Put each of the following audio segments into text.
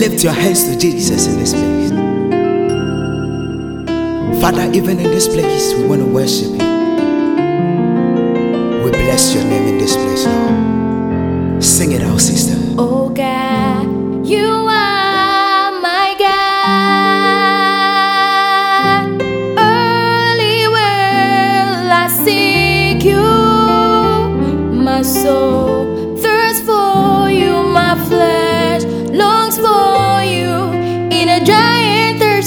Lift your hands to Jesus in this place. Father, even in this place, we want to worship you. We bless your name in this place, Lord. Sing it out, sister. Oh God, you are my God. Early will I seek you, my soul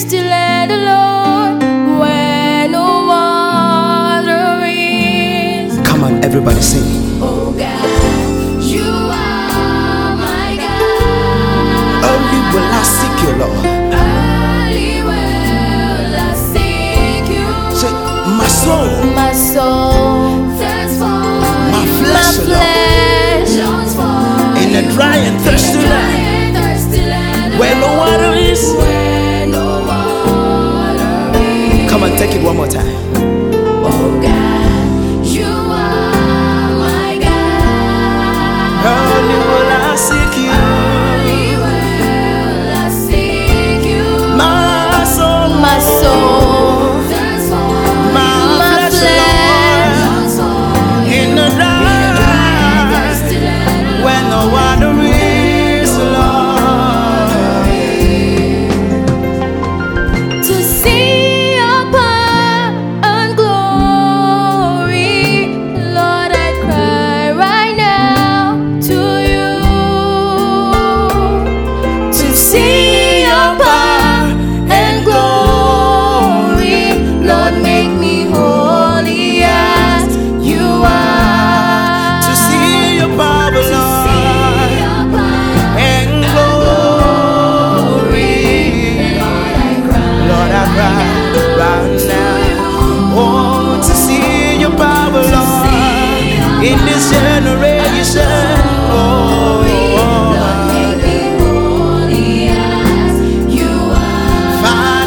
and thirsty land, Lord, where no water is. Come on, everybody sing. Oh God, you are my God. Oh, Only will I seek you, Lord. Early will I seek you. Say, my soul, My soul thirsts for My flesh, My Lord. flesh longs in a dry and thirsty soul,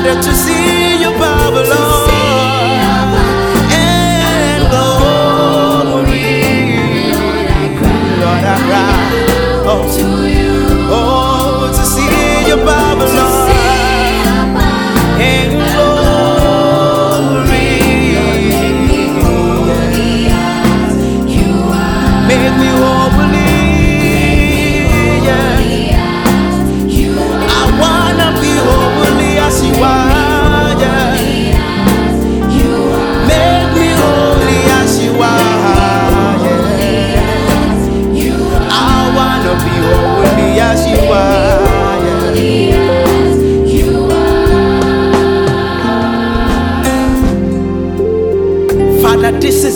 Father, to see your power, Lord, and glory. Lord,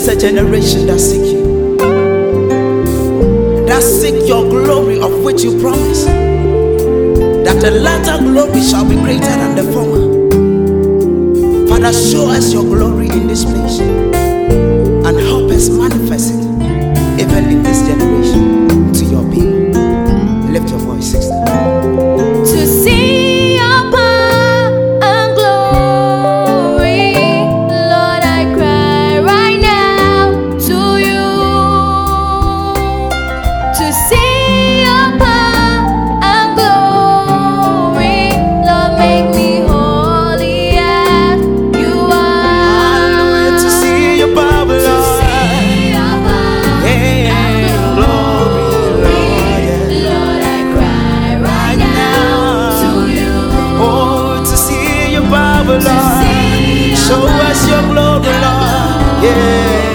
is a generation that seek you. That seek your glory of which you promise. That the latter glory shall be greater than the former. Father, show us your glory in this place and help us manifest Lord. Show us your glory, Lord. Yeah.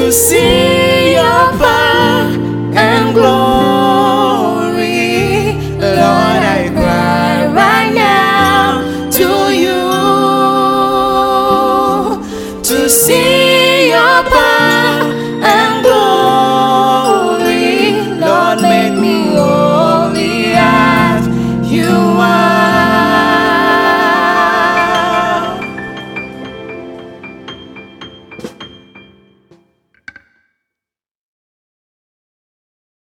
to see your power and glory. Lord, I cry right now to you to see.